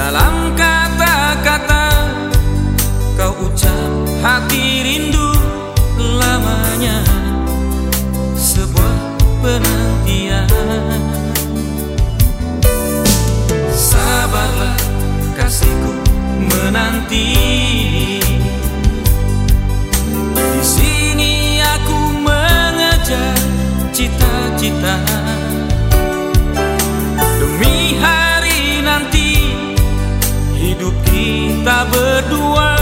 Dalam kata-kata kau ucap hati rindu lamanya. Sebuah penantian. Sabarlah kasihku menanti. kita berdua.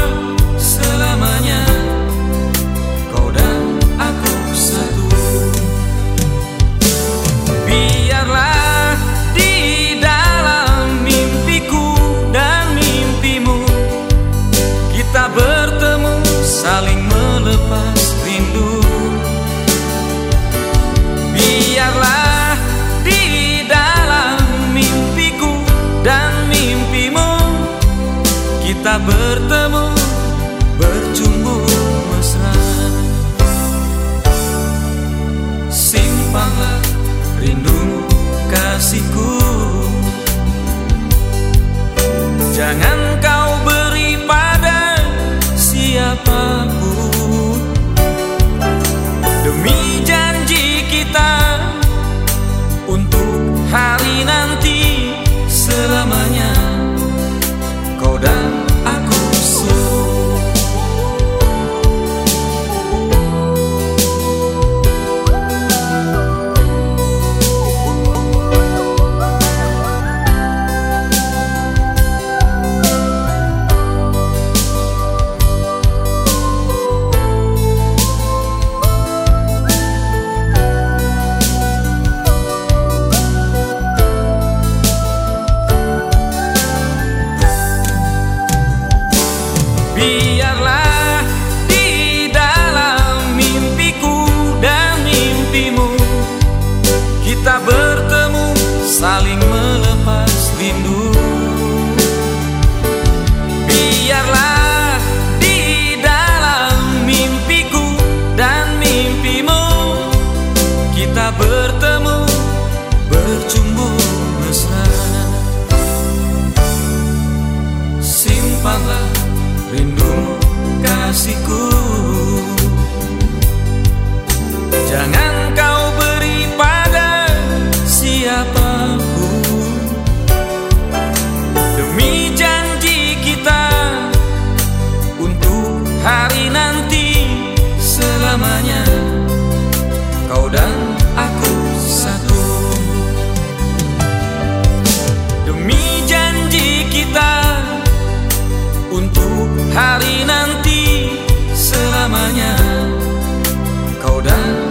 untuk kau dan aku satu. Demi janji kita untuk hari nanti selamanya. Kau dan